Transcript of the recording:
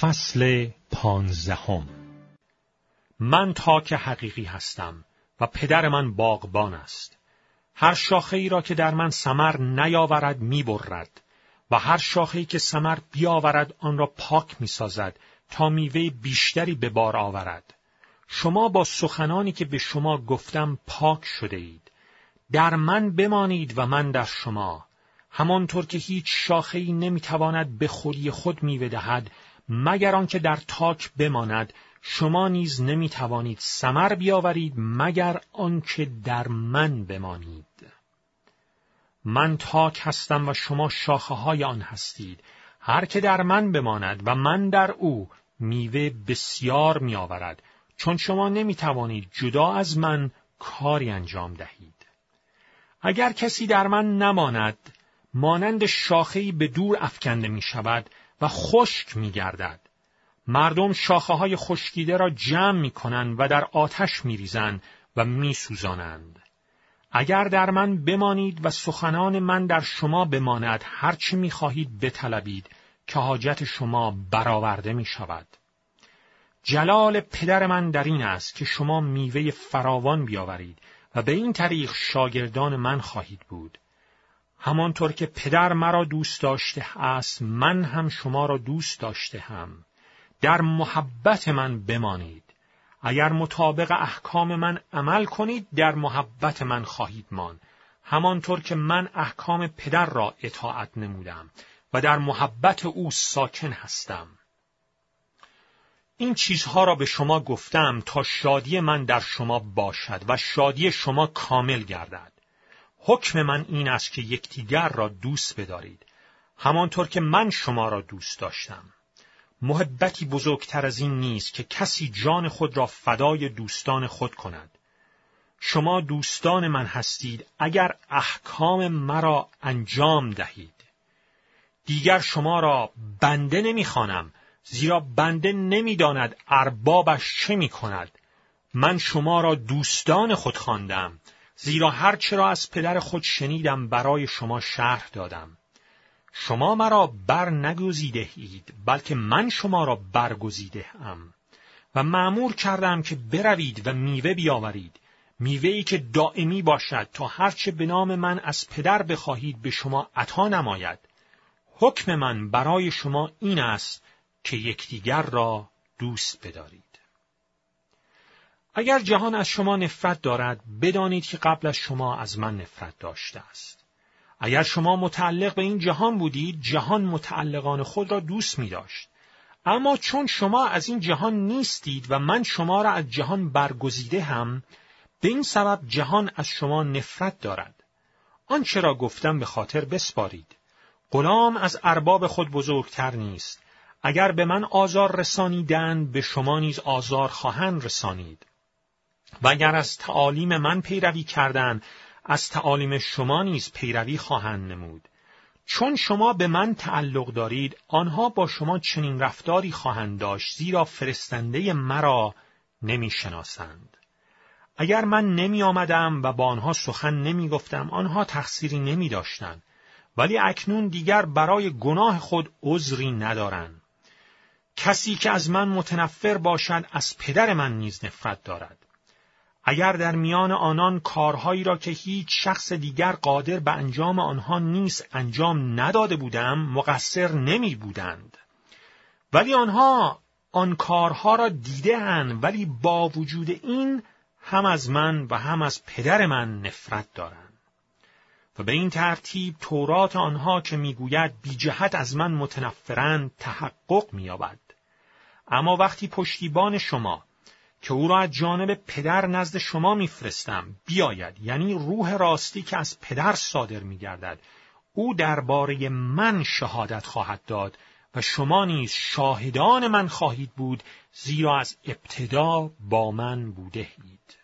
فصل پانزدهم من تاک حقیقی هستم و پدر من باغبان است. هر شاخه ای را که در من سمر نیاورد می‌برد و هر شاخه ای که سمر بیاورد آن را پاک می‌سازد تا میوه بیشتری به بار آورد. شما با سخنانی که به شما گفتم پاک شده اید. در من بمانید و من در شما. همانطور که هیچ شاخه ای نمی‌تواند به خودی خود میوه دهد مگر آنکه در تاک بماند شما نیز نمی توانید سمر بیاورید مگر آنکه در من بمانید. من تاک هستم و شما شاخه های آن هستید. هر که در من بماند و من در او میوه بسیار می آورد چون شما نمی توانید جدا از من کاری انجام دهید. اگر کسی در من نماند مانند شاخهای به دور افکنده می شود و خشک می گردد. مردم شاخه های خشکیده را جمع می کنند و در آتش می ریزند و می سوزانند. اگر در من بمانید و سخنان من در شما بماند هرچی می خواهید بطلبید که حاجت شما برآورده می شود. جلال پدر من در این است که شما میوه فراوان بیاورید و به این طریق شاگردان من خواهید بود. همانطور که پدر مرا دوست داشته است من هم شما را دوست داشته هم. در محبت من بمانید. اگر مطابق احکام من عمل کنید در محبت من خواهید مان همانطور که من احکام پدر را اطاعت نمودم و در محبت او ساکن هستم. این چیزها را به شما گفتم تا شادی من در شما باشد و شادی شما کامل گردد. حکم من این است که یکدیگر را دوست بدارید. همانطور که من شما را دوست داشتم. محبتی بزرگتر از این نیست که کسی جان خود را فدای دوستان خود کند. شما دوستان من هستید اگر احکام مرا انجام دهید. دیگر شما را بنده نمی‌خوانم زیرا بنده نمی‌داند اربابش چه می کند من شما را دوستان خود خواندم. زیرا هرچه را از پدر خود شنیدم برای شما شرح دادم. شما مرا بر نگزیده اید بلکه من شما را برگزیده ام. و معمور کردم که بروید و میوه بیاورید. میوهی که دائمی باشد تا هرچه به نام من از پدر بخواهید به شما عطا نماید. حکم من برای شما این است که یکدیگر را دوست بدارید. اگر جهان از شما نفرت دارد بدانید که قبل از شما از من نفرت داشته است. اگر شما متعلق به این جهان بودید جهان متعلقان خود را دوست می داشت اما چون شما از این جهان نیستید و من شما را از جهان برگزیده هم به این سبب جهان از شما نفرت دارد. آنچه را گفتم به خاطر بسپارید. غلام از ارباب خود بزرگتر نیست. اگر به من آزار رسانیدن به شما نیز آزار خواهند رسانید. و اگر از تعالیم من پیروی کردن از تعالیم شما نیز پیروی خواهند نمود. چون شما به من تعلق دارید آنها با شما چنین رفتاری خواهند داشت زیرا فرستنده مرا نمی‌شناسند. اگر من نمی آمدم و با آنها سخن نمی گفتم آنها تقصیری نمی داشتند ولی اکنون دیگر برای گناه خود عذری ندارند. کسی که از من متنفر باشد از پدر من نیز نفرت دارد. اگر در میان آنان کارهایی را که هیچ شخص دیگر قادر به انجام آنها نیست انجام نداده بودم مقصر نمی بودند. ولی آنها آن کارها را دیدهاند ولی با وجود این هم از من و هم از پدر من نفرت دارند. و به این ترتیب تورات آنها که می‌گوید بی جهت از من متنفرند تحقق مییابد. اما وقتی پشتیبان شما که او را از جانب پدر نزد شما میفرستم. بیاید. یعنی روح راستی که از پدر صادر میگردد. او درباره من شهادت خواهد داد و شما نیز شاهدان من خواهید بود زیرا از ابتدا با من بوده اید.